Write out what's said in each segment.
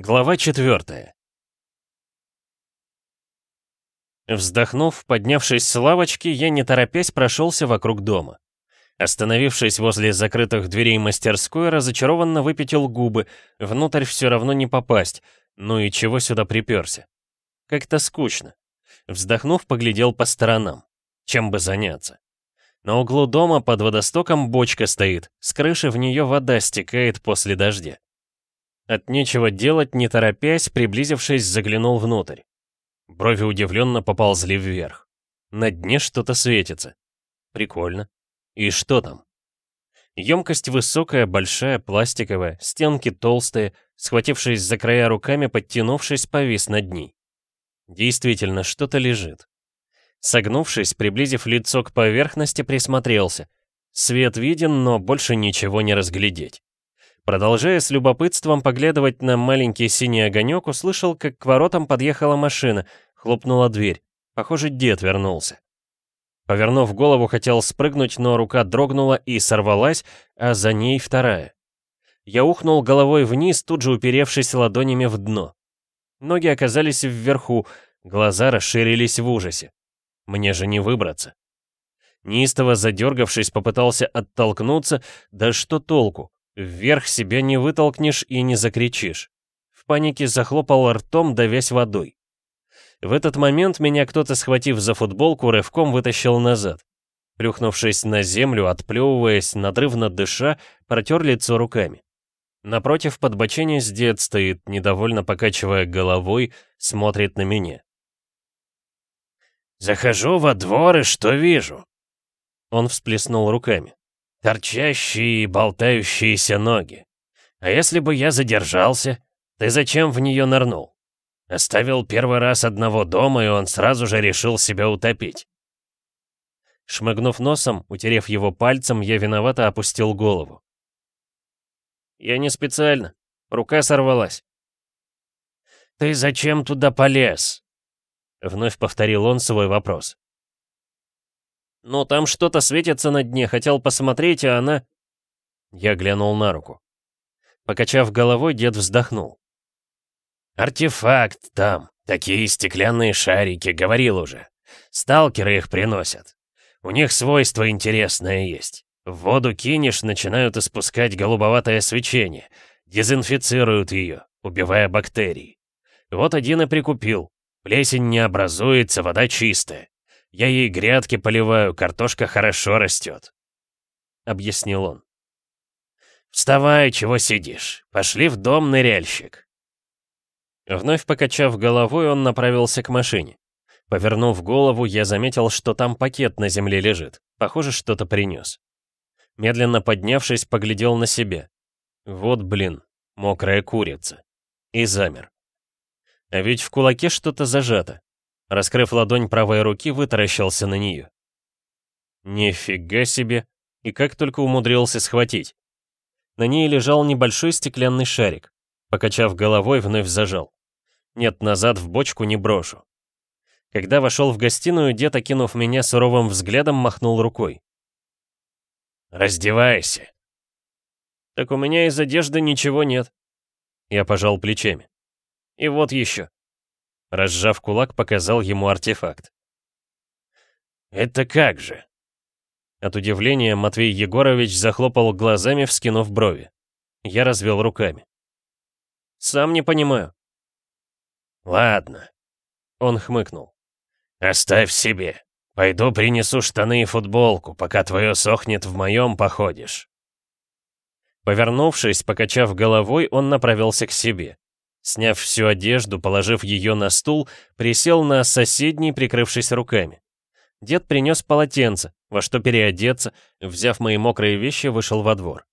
Глава 4 Вздохнув, поднявшись с лавочки, я не торопясь прошелся вокруг дома. Остановившись возле закрытых дверей мастерской, разочарованно выпятил губы, внутрь все равно не попасть, ну и чего сюда приперся? Как-то скучно. Вздохнув, поглядел по сторонам. Чем бы заняться? На углу дома под водостоком бочка стоит, с крыши в нее вода стекает после дождя. От нечего делать, не торопясь, приблизившись, заглянул внутрь. Брови удивленно поползли вверх. На дне что-то светится. Прикольно. И что там? Емкость высокая, большая, пластиковая, стенки толстые, схватившись за края руками, подтянувшись, повис над ней. Действительно, что-то лежит. Согнувшись, приблизив лицо к поверхности, присмотрелся. Свет виден, но больше ничего не разглядеть. Продолжая с любопытством поглядывать на маленький синий огонек, услышал, как к воротам подъехала машина, хлопнула дверь. Похоже, дед вернулся. Повернув голову, хотел спрыгнуть, но рука дрогнула и сорвалась, а за ней вторая. Я ухнул головой вниз, тут же уперевшись ладонями в дно. Ноги оказались вверху, глаза расширились в ужасе. Мне же не выбраться. Неистово задергавшись, попытался оттолкнуться, да что толку? Вверх себя не вытолкнешь и не закричишь. В панике захлопал ртом, давясь водой. В этот момент меня кто-то, схватив за футболку, рывком вытащил назад. Плюхнувшись на землю, отплевываясь, надрывно дыша, протер лицо руками. Напротив подбоченясь дед стоит, недовольно покачивая головой, смотрит на меня. «Захожу во двор и что вижу?» Он всплеснул руками. Торчащие и болтающиеся ноги. А если бы я задержался, ты зачем в нее нырнул? Оставил первый раз одного дома, и он сразу же решил себя утопить. Шмыгнув носом, утерев его пальцем, я виновато опустил голову. «Я не специально. Рука сорвалась». «Ты зачем туда полез?» Вновь повторил он свой вопрос. «Ну, там что-то светится на дне, хотел посмотреть, а она...» Я глянул на руку. Покачав головой, дед вздохнул. «Артефакт там, такие стеклянные шарики, говорил уже. Сталкеры их приносят. У них свойство интересное есть. В воду кинешь, начинают испускать голубоватое свечение, дезинфицируют ее, убивая бактерии. Вот один и прикупил. Плесень не образуется, вода чистая. Я ей грядки поливаю, картошка хорошо растет», — объяснил он. «Вставай, чего сидишь? Пошли в дом, ныряльщик». Вновь покачав головой, он направился к машине. Повернув голову, я заметил, что там пакет на земле лежит. Похоже, что-то принес. Медленно поднявшись, поглядел на себя. Вот, блин, мокрая курица. И замер. А ведь в кулаке что-то зажато. Раскрыв ладонь правой руки, вытаращился на нее. Нифига себе! И как только умудрился схватить. На ней лежал небольшой стеклянный шарик. Покачав головой, вновь зажал. Нет, назад в бочку не брошу. Когда вошел в гостиную, дед, окинув меня суровым взглядом, махнул рукой. «Раздевайся!» «Так у меня из одежды ничего нет». Я пожал плечами. «И вот еще. Разжав кулак, показал ему артефакт. «Это как же?» От удивления Матвей Егорович захлопал глазами, вскинув брови. Я развел руками. «Сам не понимаю». «Ладно», — он хмыкнул. «Оставь себе. Пойду принесу штаны и футболку, пока твое сохнет в моем походишь». Повернувшись, покачав головой, он направился к себе. Сняв всю одежду, положив ее на стул, присел на соседний, прикрывшись руками. Дед принес полотенце, во что переодеться, взяв мои мокрые вещи, вышел во двор.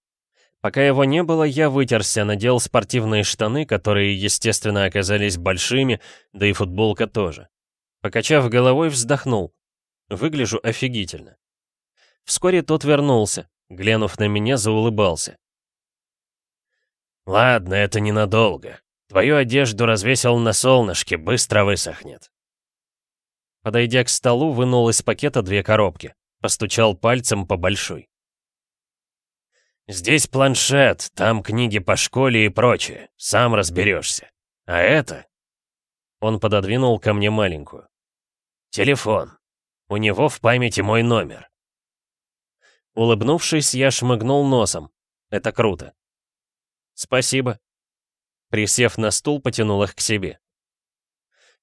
Пока его не было, я вытерся, надел спортивные штаны, которые, естественно, оказались большими, да и футболка тоже. Покачав головой, вздохнул. Выгляжу офигительно. Вскоре тот вернулся, глянув на меня, заулыбался. «Ладно, это ненадолго. Твою одежду развесил на солнышке, быстро высохнет. Подойдя к столу, вынул из пакета две коробки. Постучал пальцем по большой. «Здесь планшет, там книги по школе и прочее. Сам разберешься. А это...» Он пододвинул ко мне маленькую. «Телефон. У него в памяти мой номер». Улыбнувшись, я шмыгнул носом. Это круто. «Спасибо». Присев на стул, потянул их к себе.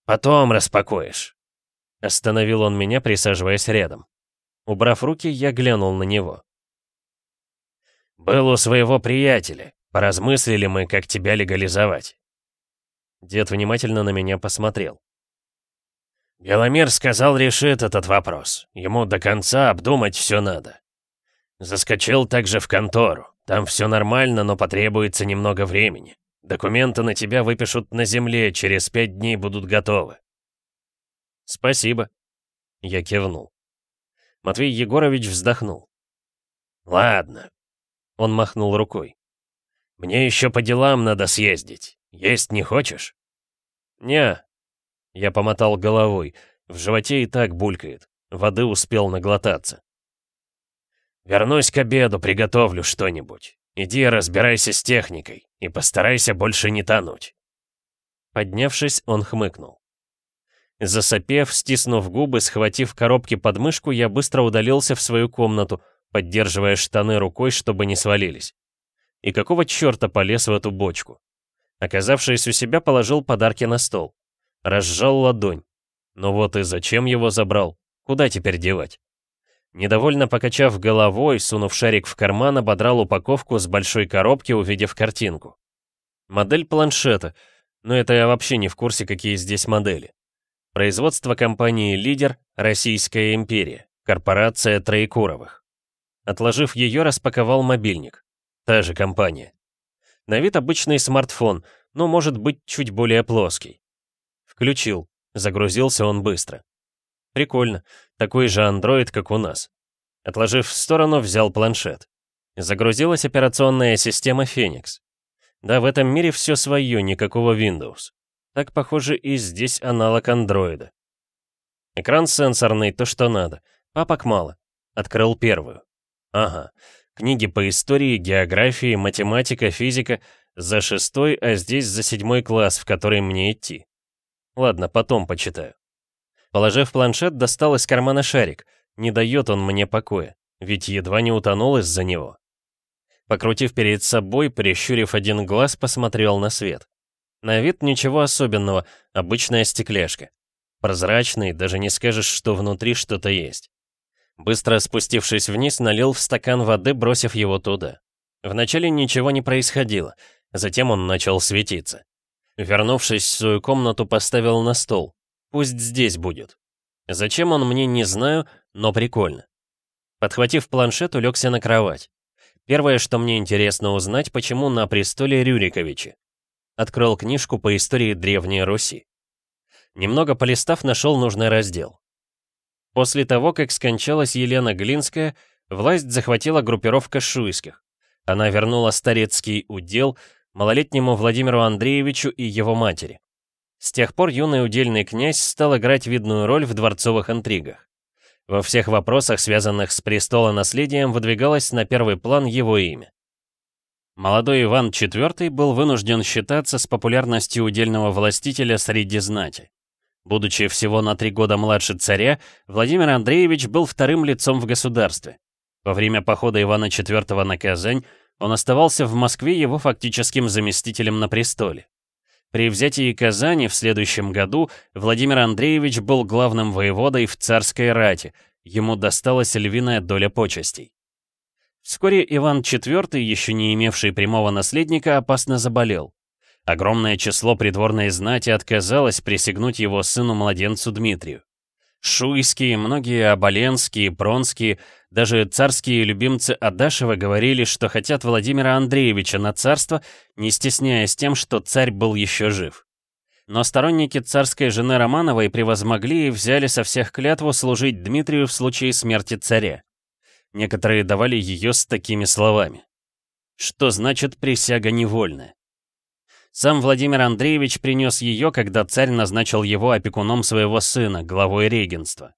«Потом распакуешь». Остановил он меня, присаживаясь рядом. Убрав руки, я глянул на него. «Был у своего приятеля. Поразмыслили мы, как тебя легализовать». Дед внимательно на меня посмотрел. «Беломир сказал, решит этот вопрос. Ему до конца обдумать все надо. Заскочил также в контору. Там все нормально, но потребуется немного времени. Документы на тебя выпишут на земле, через пять дней будут готовы. Спасибо. Я кивнул. Матвей Егорович вздохнул. Ладно. Он махнул рукой. Мне еще по делам надо съездить. Есть не хочешь? Не. Я помотал головой. В животе и так булькает. Воды успел наглотаться. Вернусь к обеду, приготовлю что-нибудь. Иди разбирайся с техникой и постарайся больше не тонуть. Поднявшись, он хмыкнул. Засопев, стиснув губы, схватив коробки под мышку, я быстро удалился в свою комнату, поддерживая штаны рукой, чтобы не свалились. И какого черта полез в эту бочку? Оказавшись у себя, положил подарки на стол. Разжал ладонь. Но вот и зачем его забрал? Куда теперь девать? Недовольно покачав головой, сунув шарик в карман, ободрал упаковку с большой коробки, увидев картинку. Модель планшета, но это я вообще не в курсе, какие здесь модели. Производство компании «Лидер» Российская империя, корпорация Троекуровых. Отложив ее, распаковал мобильник. Та же компания. На вид обычный смартфон, но может быть чуть более плоский. Включил, загрузился он быстро. Прикольно. Такой же андроид, как у нас. Отложив в сторону, взял планшет. Загрузилась операционная система Phoenix. Да, в этом мире все свое, никакого Windows. Так, похоже, и здесь аналог андроида. Экран сенсорный, то что надо. Папок мало. Открыл первую. Ага. Книги по истории, географии, математика, физика. За шестой, а здесь за седьмой класс, в который мне идти. Ладно, потом почитаю. Положив планшет, достал из кармана шарик. Не дает он мне покоя, ведь едва не утонул из-за него. Покрутив перед собой, прищурив один глаз, посмотрел на свет. На вид ничего особенного, обычная стекляшка. Прозрачный, даже не скажешь, что внутри что-то есть. Быстро спустившись вниз, налил в стакан воды, бросив его туда. Вначале ничего не происходило, затем он начал светиться. Вернувшись в свою комнату, поставил на стол. Пусть здесь будет. Зачем он мне, не знаю, но прикольно. Подхватив планшет, улегся на кровать. Первое, что мне интересно узнать, почему на престоле Рюриковичи. Открыл книжку по истории Древней Руси. Немного полистав, нашел нужный раздел. После того, как скончалась Елена Глинская, власть захватила группировка шуйских. Она вернула старецкий удел малолетнему Владимиру Андреевичу и его матери. С тех пор юный удельный князь стал играть видную роль в дворцовых интригах. Во всех вопросах, связанных с престолонаследием, выдвигалось на первый план его имя. Молодой Иван IV был вынужден считаться с популярностью удельного властителя среди знати. Будучи всего на три года младше царя, Владимир Андреевич был вторым лицом в государстве. Во время похода Ивана IV на Казань он оставался в Москве его фактическим заместителем на престоле. При взятии Казани в следующем году Владимир Андреевич был главным воеводой в царской рате, ему досталась львиная доля почестей. Вскоре Иван IV, еще не имевший прямого наследника, опасно заболел. Огромное число придворной знати отказалось присягнуть его сыну-младенцу Дмитрию. Шуйские, многие Оболенские, Пронские, даже царские любимцы Адашева говорили, что хотят Владимира Андреевича на царство, не стесняясь тем, что царь был еще жив. Но сторонники царской жены Романовой превозмогли и взяли со всех клятву служить Дмитрию в случае смерти царя. Некоторые давали ее с такими словами. Что значит присяга невольная? Сам Владимир Андреевич принес ее, когда царь назначил его опекуном своего сына, главой регенства.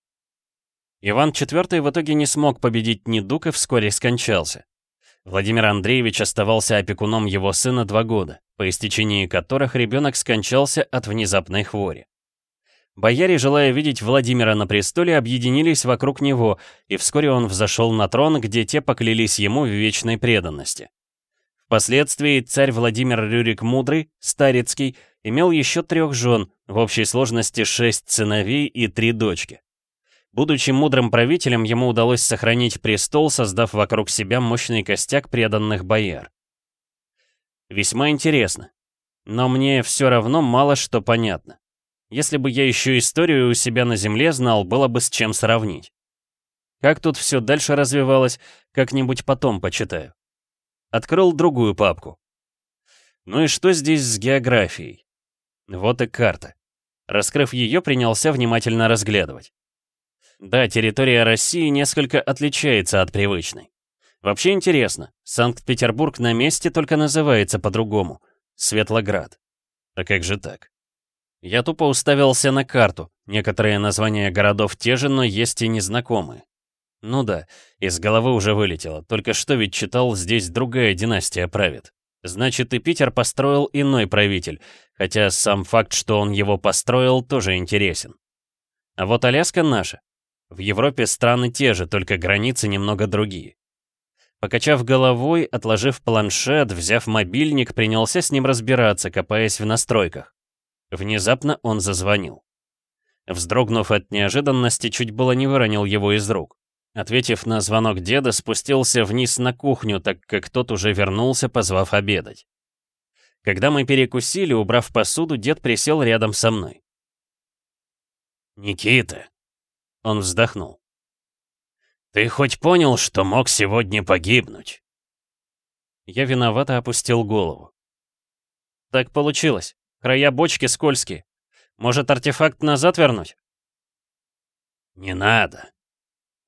Иван IV в итоге не смог победить недуг и вскоре скончался. Владимир Андреевич оставался опекуном его сына два года, по истечении которых ребенок скончался от внезапной хвори. Бояре, желая видеть Владимира на престоле, объединились вокруг него, и вскоре он взошел на трон, где те поклялись ему в вечной преданности. Впоследствии царь Владимир Рюрик Мудрый, Старицкий, имел еще трех жен, в общей сложности шесть сыновей и три дочки. Будучи мудрым правителем, ему удалось сохранить престол, создав вокруг себя мощный костяк преданных бояр. Весьма интересно. Но мне все равно мало что понятно. Если бы я еще историю у себя на земле знал, было бы с чем сравнить. Как тут все дальше развивалось, как-нибудь потом почитаю. Открыл другую папку. Ну и что здесь с географией? Вот и карта. Раскрыв ее, принялся внимательно разглядывать. Да, территория России несколько отличается от привычной. Вообще интересно, Санкт-Петербург на месте только называется по-другому. Светлоград. А как же так? Я тупо уставился на карту. Некоторые названия городов те же, но есть и незнакомые. Ну да, из головы уже вылетело. Только что ведь читал, здесь другая династия правит. Значит, и Питер построил иной правитель, хотя сам факт, что он его построил, тоже интересен. А вот Аляска наша. В Европе страны те же, только границы немного другие. Покачав головой, отложив планшет, взяв мобильник, принялся с ним разбираться, копаясь в настройках. Внезапно он зазвонил. Вздрогнув от неожиданности, чуть было не выронил его из рук. Ответив на звонок деда, спустился вниз на кухню, так как тот уже вернулся, позвав обедать. Когда мы перекусили, убрав посуду, дед присел рядом со мной. «Никита!» Он вздохнул. «Ты хоть понял, что мог сегодня погибнуть?» Я виновато опустил голову. «Так получилось. Края бочки скользкие. Может, артефакт назад вернуть?» «Не надо», —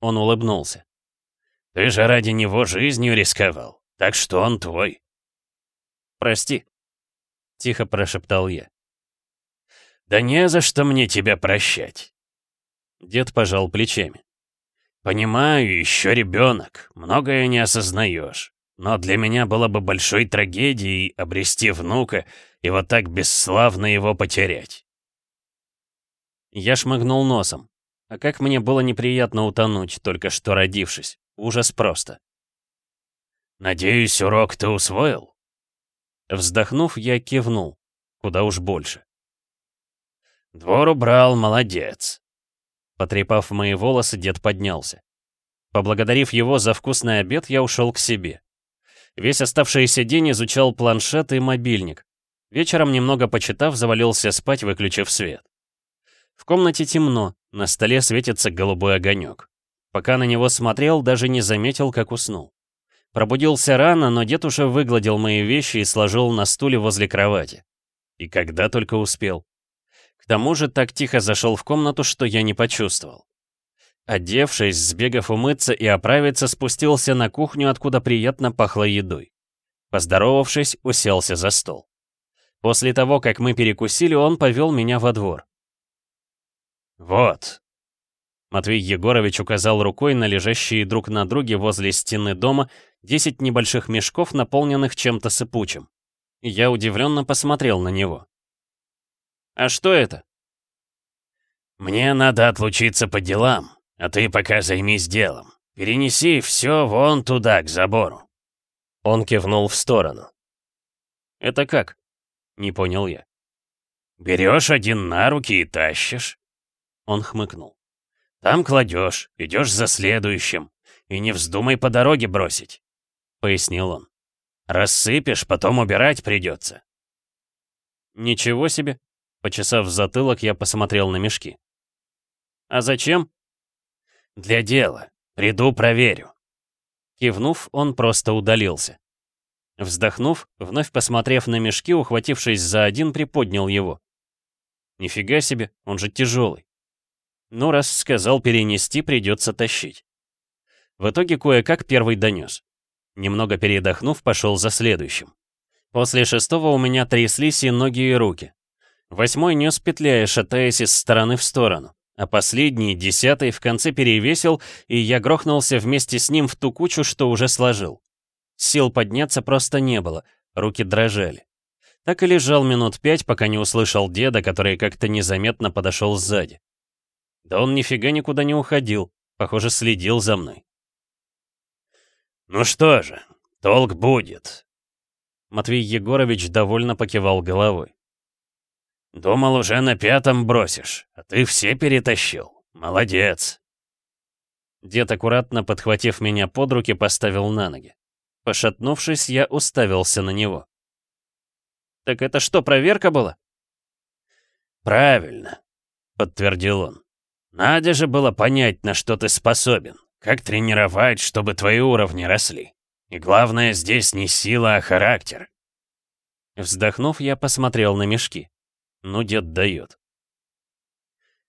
он улыбнулся. «Ты же ради него жизнью рисковал, так что он твой». «Прости», — тихо прошептал я. «Да не за что мне тебя прощать». Дед пожал плечами. «Понимаю, еще ребенок, многое не осознаешь. Но для меня было бы большой трагедией обрести внука и вот так бесславно его потерять. Я шмыгнул носом. А как мне было неприятно утонуть, только что родившись. Ужас просто. «Надеюсь, урок ты усвоил?» Вздохнув, я кивнул. Куда уж больше. «Двор убрал, молодец!» Потрепав мои волосы, дед поднялся. Поблагодарив его за вкусный обед, я ушел к себе. Весь оставшийся день изучал планшет и мобильник. Вечером, немного почитав, завалился спать, выключив свет. В комнате темно, на столе светится голубой огонек. Пока на него смотрел, даже не заметил, как уснул. Пробудился рано, но дед уже выгладил мои вещи и сложил на стуле возле кровати. И когда только успел. К тому же так тихо зашел в комнату, что я не почувствовал. Одевшись, сбегав умыться и оправиться, спустился на кухню, откуда приятно пахло едой. Поздоровавшись, уселся за стол. После того, как мы перекусили, он повел меня во двор. «Вот». Матвей Егорович указал рукой на лежащие друг на друге возле стены дома 10 небольших мешков, наполненных чем-то сыпучим. Я удивленно посмотрел на него. «А что это?» «Мне надо отлучиться по делам», а ты пока займись делом. Перенеси все вон туда, к забору. Он кивнул в сторону. Это как? Не понял я. Берешь один на руки и тащишь. Он хмыкнул. Там кладешь, идешь за следующим. И не вздумай по дороге бросить, пояснил он. Рассыпешь, потом убирать придется. Ничего себе. Почесав затылок, я посмотрел на мешки. А зачем? «Для дела. Приду, проверю». Кивнув, он просто удалился. Вздохнув, вновь посмотрев на мешки, ухватившись за один, приподнял его. Нифига себе, он же тяжелый. Ну, раз сказал перенести, придется тащить. В итоге кое-как первый донес. Немного передохнув, пошел за следующим. После шестого у меня тряслись и ноги, и руки. Восьмой нес петляя, шатаясь из стороны в сторону а последний, десятый, в конце перевесил, и я грохнулся вместе с ним в ту кучу, что уже сложил. Сил подняться просто не было, руки дрожали. Так и лежал минут пять, пока не услышал деда, который как-то незаметно подошел сзади. Да он нифига никуда не уходил, похоже, следил за мной. «Ну что же, толк будет», — Матвей Егорович довольно покивал головой. «Думал, уже на пятом бросишь, а ты все перетащил. Молодец!» Дед, аккуратно подхватив меня под руки, поставил на ноги. Пошатнувшись, я уставился на него. «Так это что, проверка была?» «Правильно», — подтвердил он. «Надо же было понять, на что ты способен, как тренировать, чтобы твои уровни росли. И главное здесь не сила, а характер». Вздохнув, я посмотрел на мешки. Ну, дед дает.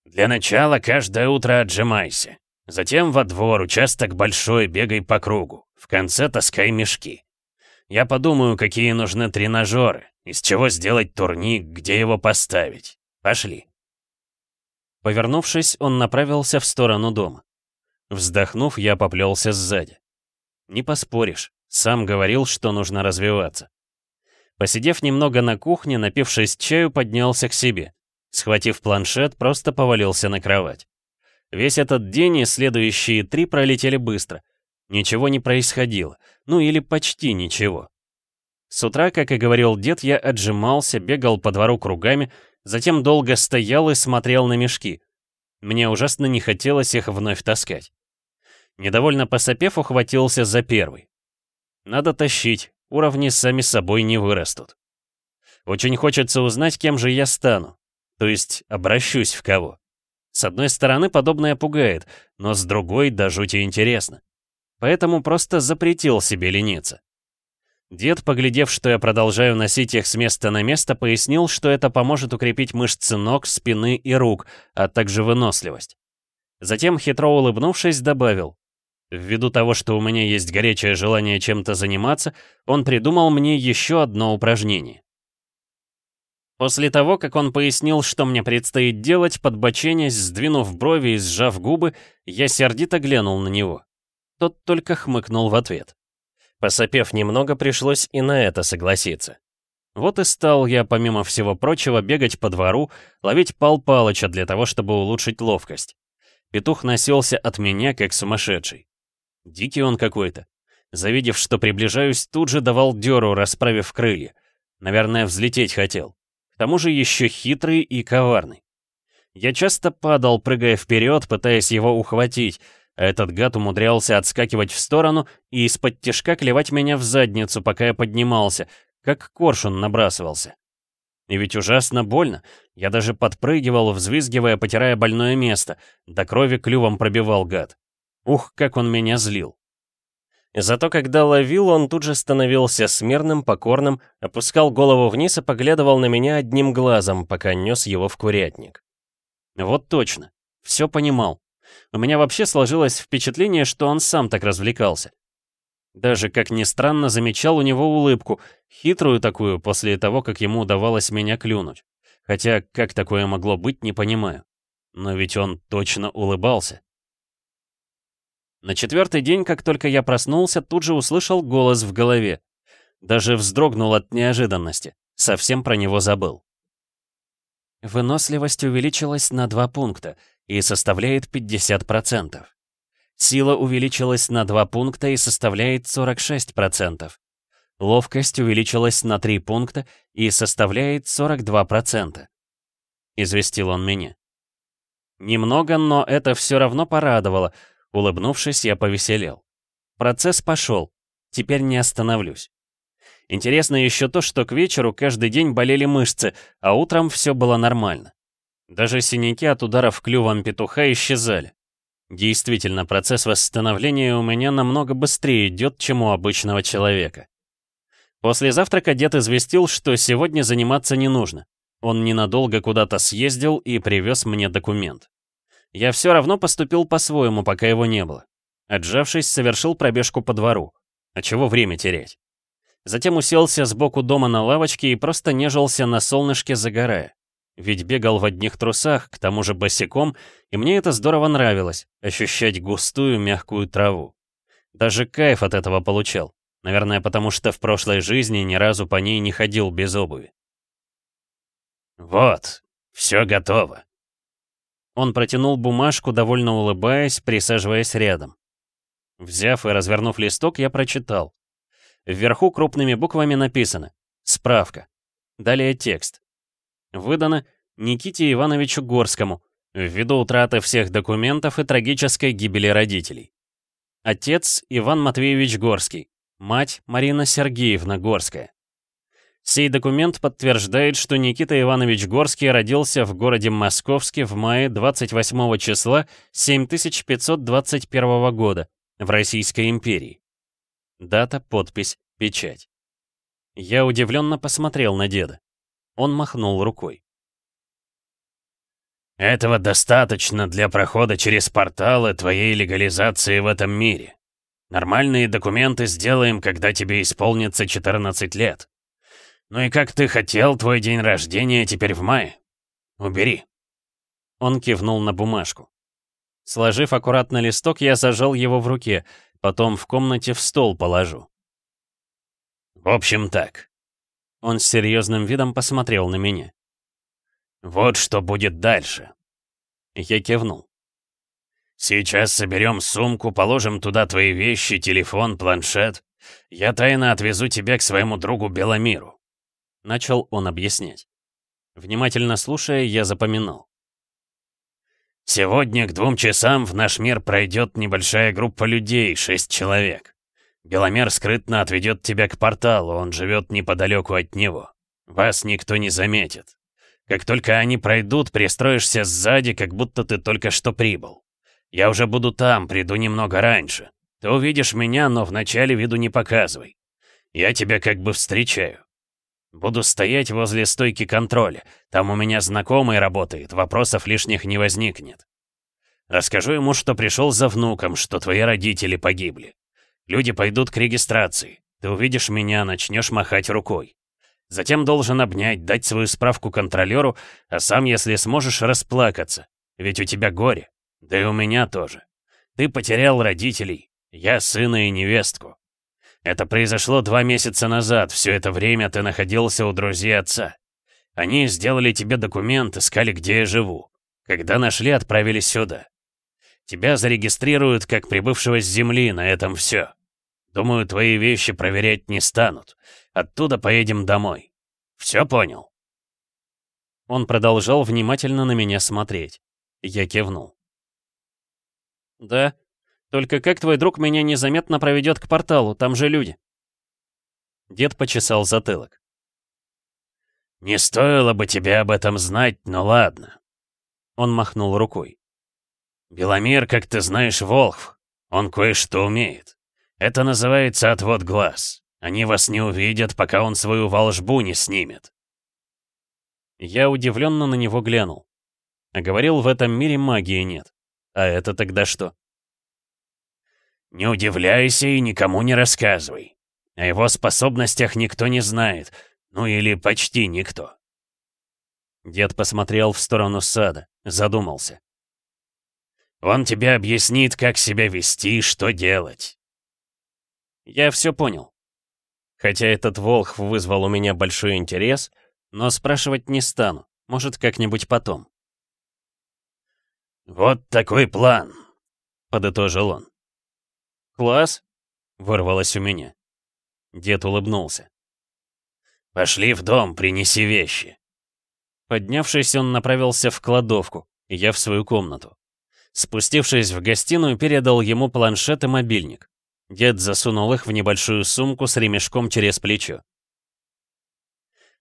«Для начала каждое утро отжимайся. Затем во двор, участок большой, бегай по кругу. В конце таскай мешки. Я подумаю, какие нужны тренажеры, из чего сделать турник, где его поставить. Пошли. Повернувшись, он направился в сторону дома. Вздохнув, я поплелся сзади. Не поспоришь, сам говорил, что нужно развиваться. Посидев немного на кухне, напившись чаю, поднялся к себе. Схватив планшет, просто повалился на кровать. Весь этот день и следующие три пролетели быстро. Ничего не происходило. Ну или почти ничего. С утра, как и говорил дед, я отжимался, бегал по двору кругами, затем долго стоял и смотрел на мешки. Мне ужасно не хотелось их вновь таскать. Недовольно посопев, ухватился за первый. Надо тащить, уровни сами собой не вырастут. Очень хочется узнать, кем же я стану. То есть обращусь в кого. С одной стороны, подобное пугает, но с другой до жути интересно. Поэтому просто запретил себе лениться. Дед, поглядев, что я продолжаю носить их с места на место, пояснил, что это поможет укрепить мышцы ног, спины и рук, а также выносливость. Затем, хитро улыбнувшись, добавил. Ввиду того, что у меня есть горячее желание чем-то заниматься, он придумал мне еще одно упражнение. После того, как он пояснил, что мне предстоит делать, подбоченясь, сдвинув брови и сжав губы, я сердито глянул на него. Тот только хмыкнул в ответ. Посопев немного, пришлось и на это согласиться. Вот и стал я, помимо всего прочего, бегать по двору, ловить Пал Палыча для того, чтобы улучшить ловкость. Петух носился от меня, как сумасшедший. Дикий он какой-то. Завидев, что приближаюсь, тут же давал дёру, расправив крылья. Наверное, взлететь хотел. К тому же еще хитрый и коварный. Я часто падал, прыгая вперед, пытаясь его ухватить, этот гад умудрялся отскакивать в сторону и из-под тишка клевать меня в задницу, пока я поднимался, как коршун набрасывался. И ведь ужасно больно. Я даже подпрыгивал, взвизгивая, потирая больное место. До крови клювом пробивал гад. Ух, как он меня злил. Зато когда ловил, он тут же становился смирным, покорным, опускал голову вниз и поглядывал на меня одним глазом, пока нес его в курятник. Вот точно. Все понимал. У меня вообще сложилось впечатление, что он сам так развлекался. Даже, как ни странно, замечал у него улыбку, хитрую такую, после того, как ему удавалось меня клюнуть. Хотя, как такое могло быть, не понимаю. Но ведь он точно улыбался. На четвертый день, как только я проснулся, тут же услышал голос в голове. Даже вздрогнул от неожиданности. Совсем про него забыл. Выносливость увеличилась на 2 пункта и составляет 50%. Сила увеличилась на 2 пункта и составляет 46%. Ловкость увеличилась на 3 пункта и составляет 42%. Известил он меня. Немного, но это все равно порадовало — Улыбнувшись, я повеселел. Процесс пошел. Теперь не остановлюсь. Интересно еще то, что к вечеру каждый день болели мышцы, а утром все было нормально. Даже синяки от ударов клювом петуха исчезали. Действительно, процесс восстановления у меня намного быстрее идет, чем у обычного человека. После завтрака дед известил, что сегодня заниматься не нужно. Он ненадолго куда-то съездил и привез мне документ. Я все равно поступил по-своему, пока его не было. Отжавшись, совершил пробежку по двору. А чего время терять? Затем уселся сбоку дома на лавочке и просто нежился на солнышке, загорая. Ведь бегал в одних трусах, к тому же босиком, и мне это здорово нравилось — ощущать густую мягкую траву. Даже кайф от этого получал. Наверное, потому что в прошлой жизни ни разу по ней не ходил без обуви. «Вот, все готово». Он протянул бумажку, довольно улыбаясь, присаживаясь рядом. Взяв и развернув листок, я прочитал. Вверху крупными буквами написано «Справка». Далее текст. Выдано Никите Ивановичу Горскому, ввиду утраты всех документов и трагической гибели родителей. Отец Иван Матвеевич Горский, мать Марина Сергеевна Горская. Сей документ подтверждает, что Никита Иванович Горский родился в городе Московске в мае 28 числа 7521 года в Российской империи. Дата, подпись, печать. Я удивленно посмотрел на деда. Он махнул рукой. Этого достаточно для прохода через порталы твоей легализации в этом мире. Нормальные документы сделаем, когда тебе исполнится 14 лет. Ну и как ты хотел, твой день рождения теперь в мае. Убери. Он кивнул на бумажку. Сложив аккуратно листок, я зажал его в руке, потом в комнате в стол положу. В общем так. Он с серьезным видом посмотрел на меня. Вот что будет дальше. Я кивнул. Сейчас соберем сумку, положим туда твои вещи, телефон, планшет. Я тайно отвезу тебя к своему другу Беломиру. Начал он объяснять. Внимательно слушая, я запоминал. Сегодня к двум часам в наш мир пройдет небольшая группа людей, шесть человек. Беломер скрытно отведет тебя к порталу, он живет неподалеку от него. Вас никто не заметит. Как только они пройдут, пристроишься сзади, как будто ты только что прибыл. Я уже буду там, приду немного раньше. Ты увидишь меня, но вначале виду не показывай. Я тебя как бы встречаю. Буду стоять возле стойки контроля. Там у меня знакомый работает, вопросов лишних не возникнет. Расскажу ему, что пришел за внуком, что твои родители погибли. Люди пойдут к регистрации. Ты увидишь меня, начнешь махать рукой. Затем должен обнять, дать свою справку контролеру, а сам, если сможешь, расплакаться. Ведь у тебя горе. Да и у меня тоже. Ты потерял родителей, я сына и невестку. Это произошло два месяца назад, все это время ты находился у друзей отца. Они сделали тебе документ, искали, где я живу. Когда нашли, отправили сюда. Тебя зарегистрируют как прибывшего с земли, на этом все. Думаю, твои вещи проверять не станут. Оттуда поедем домой. Все понял?» Он продолжал внимательно на меня смотреть. Я кивнул. «Да, только как твой друг меня незаметно проведет к порталу, там же люди?» Дед почесал затылок. «Не стоило бы тебе об этом знать, но ладно». Он махнул рукой. «Беломир, как ты знаешь, Волхв. Он кое-что умеет. Это называется отвод глаз. Они вас не увидят, пока он свою волшбу не снимет. Я удивленно на него глянул. А говорил, в этом мире магии нет. А это тогда что? Не удивляйся и никому не рассказывай. О его способностях никто не знает. Ну или почти никто. Дед посмотрел в сторону сада, задумался. Он тебе объяснит, как себя вести и что делать. Я все понял. Хотя этот волх вызвал у меня большой интерес, но спрашивать не стану, может, как-нибудь потом. «Вот такой план», — подытожил он. «Класс», — вырвалось у меня. Дед улыбнулся. «Пошли в дом, принеси вещи». Поднявшись, он направился в кладовку, и я в свою комнату. Спустившись в гостиную, передал ему планшет и мобильник. Дед засунул их в небольшую сумку с ремешком через плечо.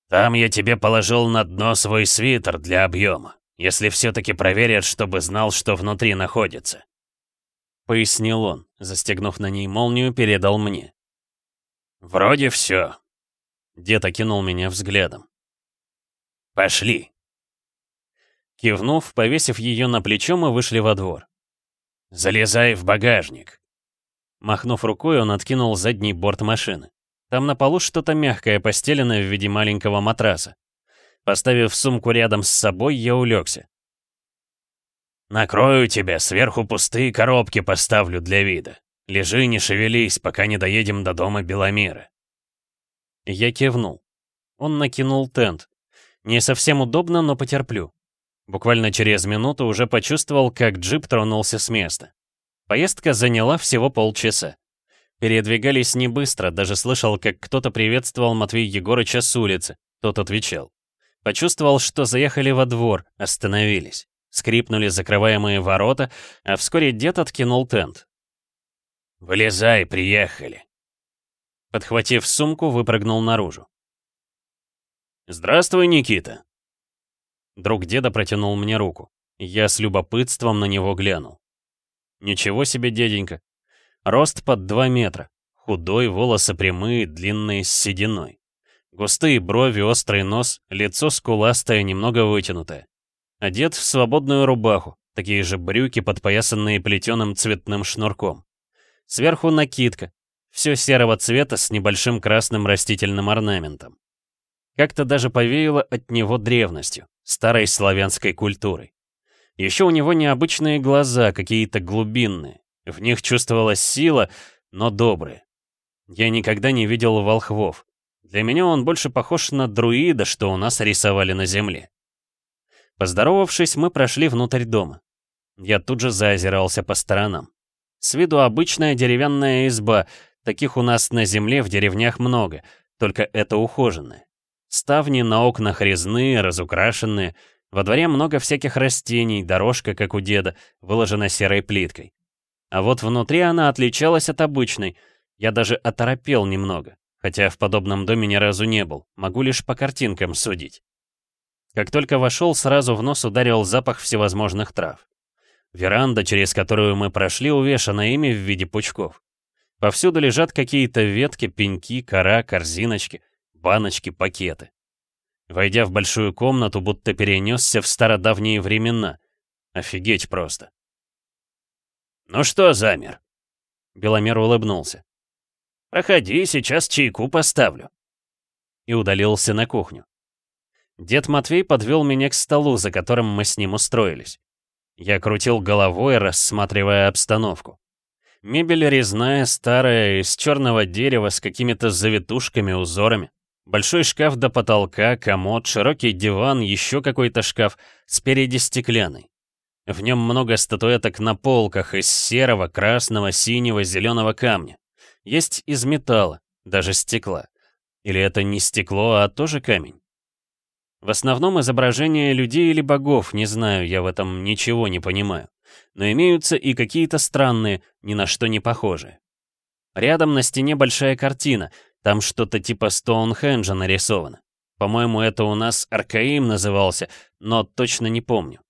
«Там я тебе положил на дно свой свитер для объема, если все-таки проверят, чтобы знал, что внутри находится», — пояснил он, застегнув на ней молнию, передал мне. «Вроде все», — дед окинул меня взглядом. «Пошли». Кивнув, повесив ее на плечо, мы вышли во двор. «Залезай в багажник», Махнув рукой, он откинул задний борт машины. Там на полу что-то мягкое постелено в виде маленького матраса. Поставив сумку рядом с собой, я улегся. «Накрою тебя, сверху пустые коробки поставлю для вида. Лежи, не шевелись, пока не доедем до дома Беломира. Я кивнул. Он накинул тент. Не совсем удобно, но потерплю. Буквально через минуту уже почувствовал, как джип тронулся с места. Поездка заняла всего полчаса. Передвигались не быстро, даже слышал, как кто-то приветствовал Матвея Егорыча с улицы. Тот отвечал. Почувствовал, что заехали во двор, остановились. Скрипнули закрываемые ворота, а вскоре дед откинул тент. «Вылезай, приехали!» Подхватив сумку, выпрыгнул наружу. «Здравствуй, Никита!» Друг деда протянул мне руку. Я с любопытством на него глянул. Ничего себе, деденька. Рост под 2 метра. Худой, волосы прямые, длинные, с сединой. Густые брови, острый нос, лицо скуластое, немного вытянутое. Одет в свободную рубаху, такие же брюки, подпоясанные плетеным цветным шнурком. Сверху накидка, все серого цвета с небольшим красным растительным орнаментом. Как-то даже повеяло от него древностью, старой славянской культурой. Еще у него необычные глаза, какие-то глубинные. В них чувствовалась сила, но добрые. Я никогда не видел волхвов. Для меня он больше похож на друида, что у нас рисовали на земле. Поздоровавшись, мы прошли внутрь дома. Я тут же заозирался по сторонам. С виду обычная деревянная изба, таких у нас на земле в деревнях много, только это ухоженная. Ставни на окнах резные, разукрашенные, во дворе много всяких растений, дорожка, как у деда, выложена серой плиткой. А вот внутри она отличалась от обычной. Я даже оторопел немного, хотя в подобном доме ни разу не был, могу лишь по картинкам судить. Как только вошел, сразу в нос ударил запах всевозможных трав. Веранда, через которую мы прошли, увешана ими в виде пучков. Повсюду лежат какие-то ветки, пеньки, кора, корзиночки, баночки, пакеты. Войдя в большую комнату, будто перенесся в стародавние времена. Офигеть просто. «Ну что, замер?» Беломер улыбнулся. «Проходи, сейчас чайку поставлю». И удалился на кухню. Дед Матвей подвел меня к столу, за которым мы с ним устроились. Я крутил головой, рассматривая обстановку. Мебель резная, старая, из черного дерева с какими-то завитушками, узорами. Большой шкаф до потолка, комод, широкий диван, еще какой-то шкаф, спереди стеклянный. В нем много статуэток на полках из серого, красного, синего, зеленого камня. Есть из металла, даже стекла. Или это не стекло, а тоже камень? В основном изображения людей или богов, не знаю, я в этом ничего не понимаю. Но имеются и какие-то странные, ни на что не похожие. Рядом на стене большая картина, там что-то типа Стоунхенджа нарисовано. По-моему, это у нас Аркаим назывался, но точно не помню.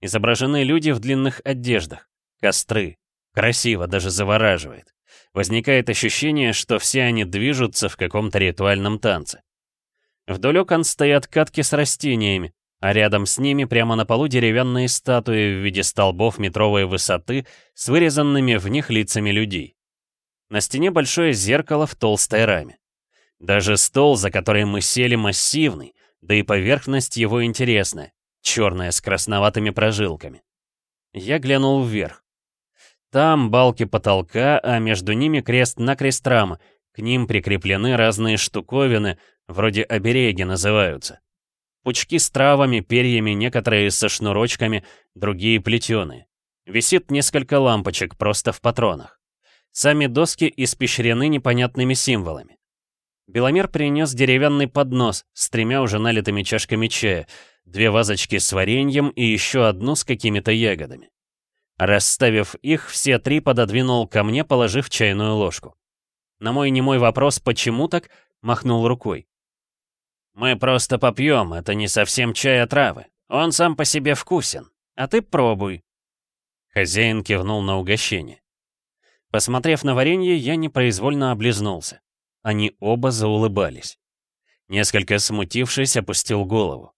Изображены люди в длинных одеждах, костры. Красиво, даже завораживает. Возникает ощущение, что все они движутся в каком-то ритуальном танце. Вдоль окон стоят катки с растениями, а рядом с ними прямо на полу деревянные статуи в виде столбов метровой высоты с вырезанными в них лицами людей. На стене большое зеркало в толстой раме. Даже стол, за который мы сели, массивный, да и поверхность его интересная, черная с красноватыми прожилками. Я глянул вверх. Там балки потолка, а между ними крест-накрест рама, к ним прикреплены разные штуковины, вроде обереги называются. Пучки с травами, перьями, некоторые со шнурочками, другие плетеные. Висит несколько лампочек просто в патронах. Сами доски испещрены непонятными символами. Беломер принес деревянный поднос с тремя уже налитыми чашками чая, две вазочки с вареньем и еще одну с какими-то ягодами. Расставив их, все три пододвинул ко мне, положив чайную ложку. На мой немой вопрос «почему так?» махнул рукой. «Мы просто попьем, это не совсем чай, а травы. Он сам по себе вкусен. А ты пробуй». Хозяин кивнул на угощение. Посмотрев на варенье, я непроизвольно облизнулся. Они оба заулыбались. Несколько смутившись, опустил голову.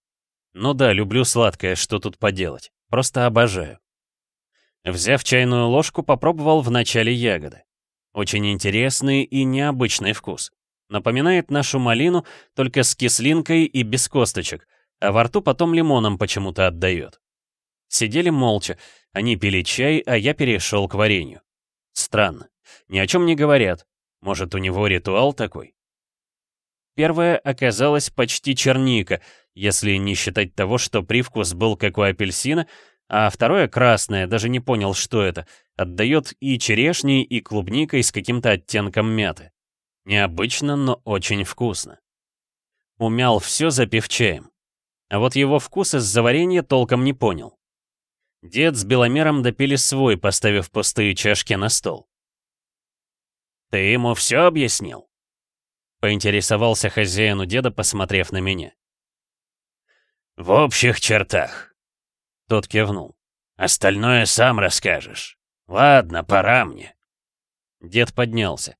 Ну да, люблю сладкое, что тут поделать. Просто обожаю. Взяв чайную ложку, попробовал вначале ягоды. Очень интересный и необычный вкус. Напоминает нашу малину, только с кислинкой и без косточек, а во рту потом лимоном почему-то отдает. Сидели молча, они пили чай, а я перешел к варенью. Странно. Ни о чем не говорят. Может, у него ритуал такой? Первое оказалось почти черника, если не считать того, что привкус был как у апельсина, а второе красное, даже не понял, что это, отдает и черешней, и клубникой с каким-то оттенком мяты. Необычно, но очень вкусно. Умял все, запив чаем. А вот его вкус из-за варенья толком не понял. Дед с Беломером допили свой, поставив пустые чашки на стол. «Ты ему все объяснил?» Поинтересовался хозяину деда, посмотрев на меня. «В общих чертах», — тот кивнул. «Остальное сам расскажешь. Ладно, пора мне». Дед поднялся.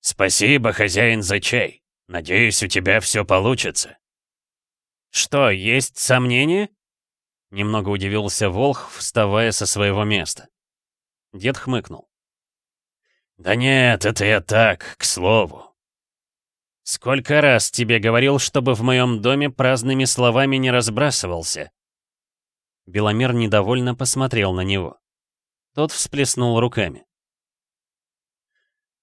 «Спасибо, хозяин, за чай. Надеюсь, у тебя все получится». «Что, есть сомнения?» Немного удивился Волх, вставая со своего места. Дед хмыкнул. «Да нет, это я так, к слову». «Сколько раз тебе говорил, чтобы в моем доме праздными словами не разбрасывался?» Беломер недовольно посмотрел на него. Тот всплеснул руками.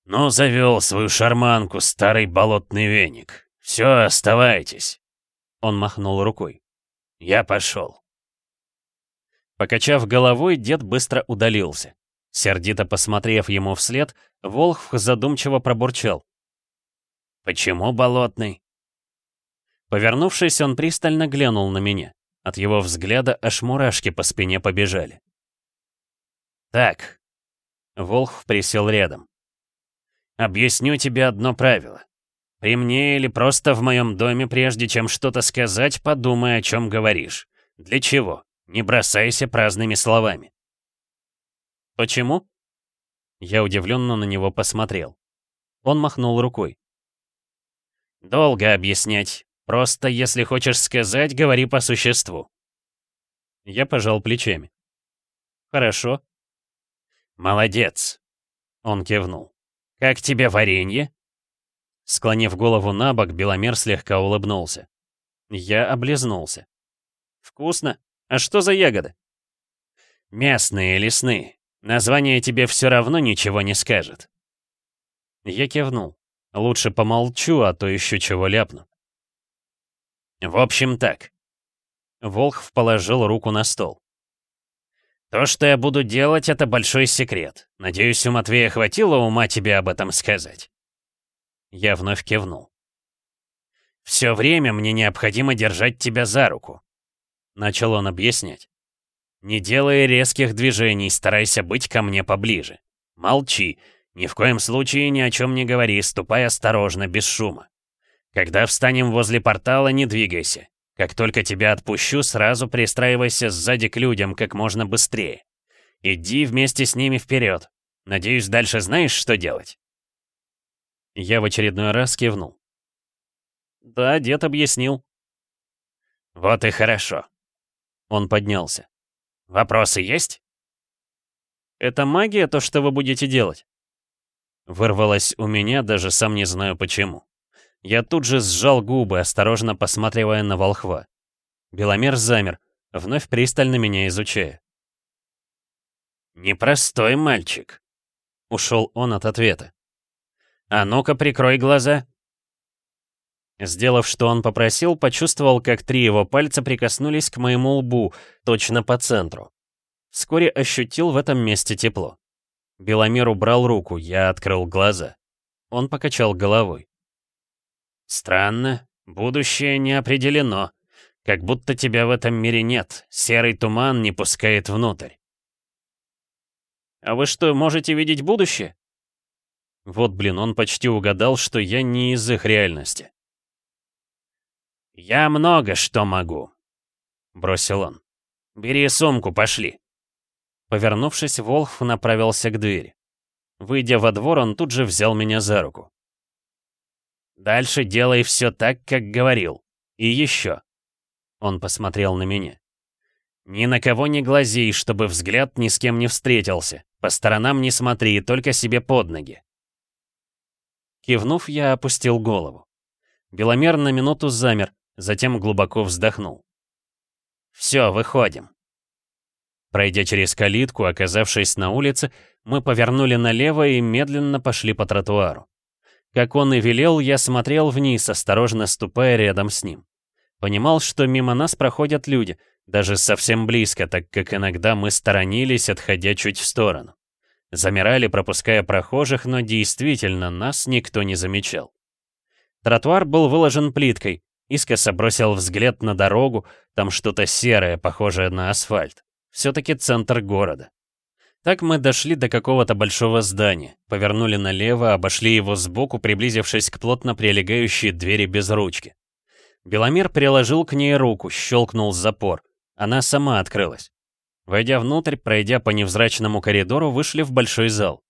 «Ну, завел свою шарманку, старый болотный веник. Все, оставайтесь». Он махнул рукой. «Я пошел». Покачав головой, дед быстро удалился. Сердито посмотрев ему вслед, Волхв задумчиво пробурчал. «Почему болотный?» Повернувшись, он пристально глянул на меня. От его взгляда аж мурашки по спине побежали. «Так». Волхв присел рядом. «Объясню тебе одно правило. При мне или просто в моем доме, прежде чем что-то сказать, подумай, о чем говоришь. Для чего? Не бросайся праздными словами. Почему? Я удивленно на него посмотрел. Он махнул рукой. Долго объяснять. Просто, если хочешь сказать, говори по существу. Я пожал плечами. Хорошо. Молодец. Он кивнул. Как тебе варенье? Склонив голову на бок, Беломер слегка улыбнулся. Я облизнулся. «Вкусно? А что за ягоды?» «Местные лесные. Название тебе все равно ничего не скажет». Я кивнул. Лучше помолчу, а то еще чего ляпну. В общем так. Волхв положил руку на стол. То, что я буду делать, это большой секрет. Надеюсь, у Матвея хватило ума тебе об этом сказать. Я вновь кивнул. «Все время мне необходимо держать тебя за руку», — начал он объяснять. «Не делай резких движений, старайся быть ко мне поближе. Молчи, ни в коем случае ни о чем не говори, ступай осторожно, без шума. Когда встанем возле портала, не двигайся. Как только тебя отпущу, сразу пристраивайся сзади к людям как можно быстрее. Иди вместе с ними вперед. Надеюсь, дальше знаешь, что делать?» Я в очередной раз кивнул. «Да, дед объяснил». «Вот и хорошо». Он поднялся. «Вопросы есть?» «Это магия, то, что вы будете делать?» Вырвалось у меня, даже сам не знаю почему. Я тут же сжал губы, осторожно посматривая на волхва. Беломер замер, вновь пристально меня изучая. «Непростой мальчик», — ушел он от ответа. «А ну-ка, прикрой глаза!» Сделав, что он попросил, почувствовал, как три его пальца прикоснулись к моему лбу, точно по центру. Вскоре ощутил в этом месте тепло. Беломер убрал руку, я открыл глаза. Он покачал головой. «Странно, будущее не определено. Как будто тебя в этом мире нет, серый туман не пускает внутрь». «А вы что, можете видеть будущее?» Вот, блин, он почти угадал, что я не из их реальности. «Я много что могу», — бросил он. «Бери сумку, пошли». Повернувшись, Волхв направился к двери. Выйдя во двор, он тут же взял меня за руку. «Дальше делай все так, как говорил. И еще». Он посмотрел на меня. «Ни на кого не глазей, чтобы взгляд ни с кем не встретился. По сторонам не смотри, только себе под ноги. Кивнув, я опустил голову. Беломер на минуту замер, затем глубоко вздохнул. «Все, выходим». Пройдя через калитку, оказавшись на улице, Мы повернули налево и медленно пошли по тротуару. Как он и велел, я смотрел вниз, осторожно ступая рядом с ним. Понимал, что мимо нас проходят люди, даже совсем близко, так как иногда мы сторонились, отходя чуть в сторону. Замирали, пропуская прохожих, но действительно нас никто не замечал. Тротуар был выложен плиткой, искоса бросил взгляд на дорогу, там что-то серое, похожее на асфальт. Все-таки центр города. Так мы дошли до какого-то большого здания, повернули налево, обошли его сбоку, приблизившись к плотно прилегающей двери без ручки. Беломир приложил к ней руку, щелкнул запор. Она сама открылась. Войдя внутрь, пройдя по невзрачному коридору, вышли в большой зал.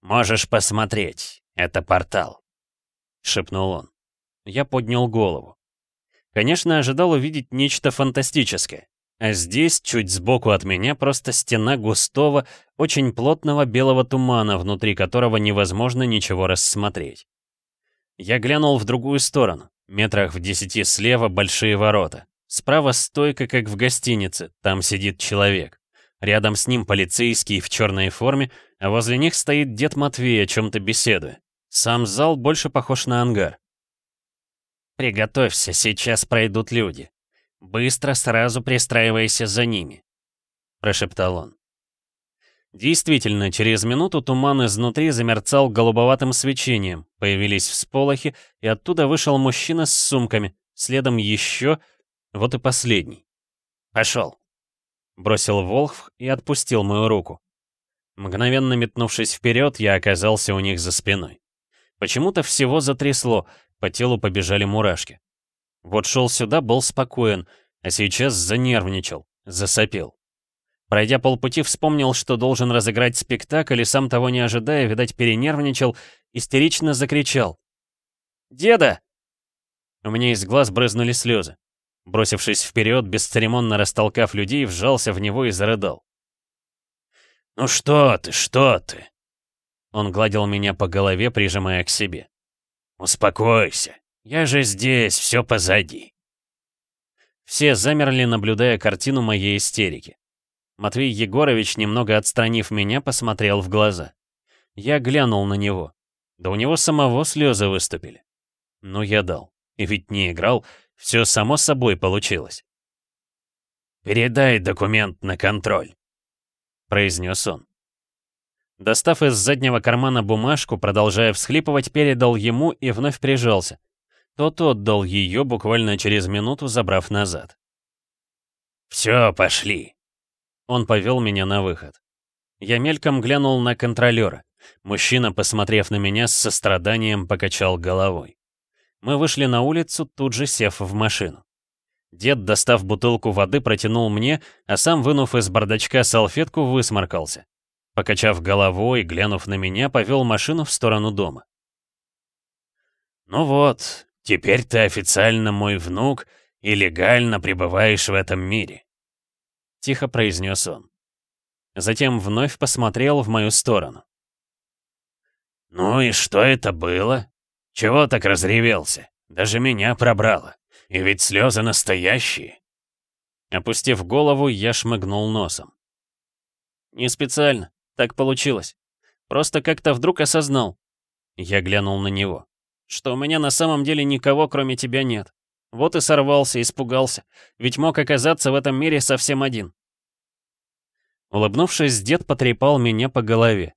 «Можешь посмотреть, это портал», — шепнул он. Я поднял голову. Конечно, ожидал увидеть нечто фантастическое. А здесь, чуть сбоку от меня, просто стена густого, очень плотного белого тумана, внутри которого невозможно ничего рассмотреть. Я глянул в другую сторону. Метрах в десяти слева большие ворота. Справа стойка, как в гостинице, там сидит человек. Рядом с ним полицейский в черной форме, а возле них стоит дед Матвей, о чем-то беседуя. Сам зал больше похож на ангар. «Приготовься, сейчас пройдут люди. Быстро сразу пристраивайся за ними», — прошептал он. Действительно, через минуту туман изнутри замерцал голубоватым свечением, появились всполохи, и оттуда вышел мужчина с сумками, следом еще, вот и последний. «Пошел!» — бросил Волхв и отпустил мою руку. Мгновенно метнувшись вперед, я оказался у них за спиной. Почему-то всего затрясло, по телу побежали мурашки. Вот шел сюда, был спокоен, а сейчас занервничал, засопел. Пройдя полпути, вспомнил, что должен разыграть спектакль, и сам того не ожидая, видать, перенервничал, истерично закричал. «Деда!» У меня из глаз брызнули слезы. Бросившись вперед, бесцеремонно растолкав людей, вжался в него и зарыдал. «Ну что ты, что ты?» Он гладил меня по голове, прижимая к себе. «Успокойся, я же здесь, все позади». Все замерли, наблюдая картину моей истерики. Матвей Егорович, немного отстранив меня, посмотрел в глаза. Я глянул на него. Да у него самого слезы выступили. Ну, я дал. И ведь не играл, все само собой получилось. «Передай документ на контроль», — произнес он. Достав из заднего кармана бумажку, продолжая всхлипывать, передал ему и вновь прижался. Тот отдал ее буквально через минуту, забрав назад. «Все, пошли!» Он повел меня на выход. Я мельком глянул на контролера. Мужчина, посмотрев на меня с состраданием, покачал головой. Мы вышли на улицу, тут же сев в машину. Дед, достав бутылку воды, протянул мне, а сам, вынув из бардачка салфетку, высморкался. Покачав головой, глянув на меня, повел машину в сторону дома. «Ну вот, теперь ты официально мой внук и легально пребываешь в этом мире», — тихо произнес он. Затем вновь посмотрел в мою сторону. «Ну и что это было?» Чего так разревелся? Даже меня пробрало. И ведь слезы настоящие. Опустив голову, я шмыгнул носом. Не специально, так получилось. Просто как-то вдруг осознал. Я глянул на него. Что у меня на самом деле никого, кроме тебя, нет. Вот и сорвался, испугался. Ведь мог оказаться в этом мире совсем один. Улыбнувшись, дед потрепал меня по голове.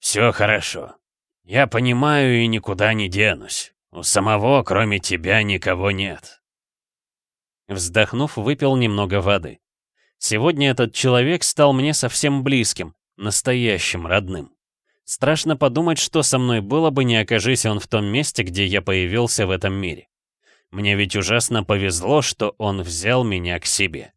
«Все хорошо. Я понимаю и никуда не денусь. У самого, кроме тебя, никого нет. Вздохнув, выпил немного воды. Сегодня этот человек стал мне совсем близким, настоящим, родным. Страшно подумать, что со мной было бы, не окажись он в том месте, где я появился в этом мире. Мне ведь ужасно повезло, что он взял меня к себе.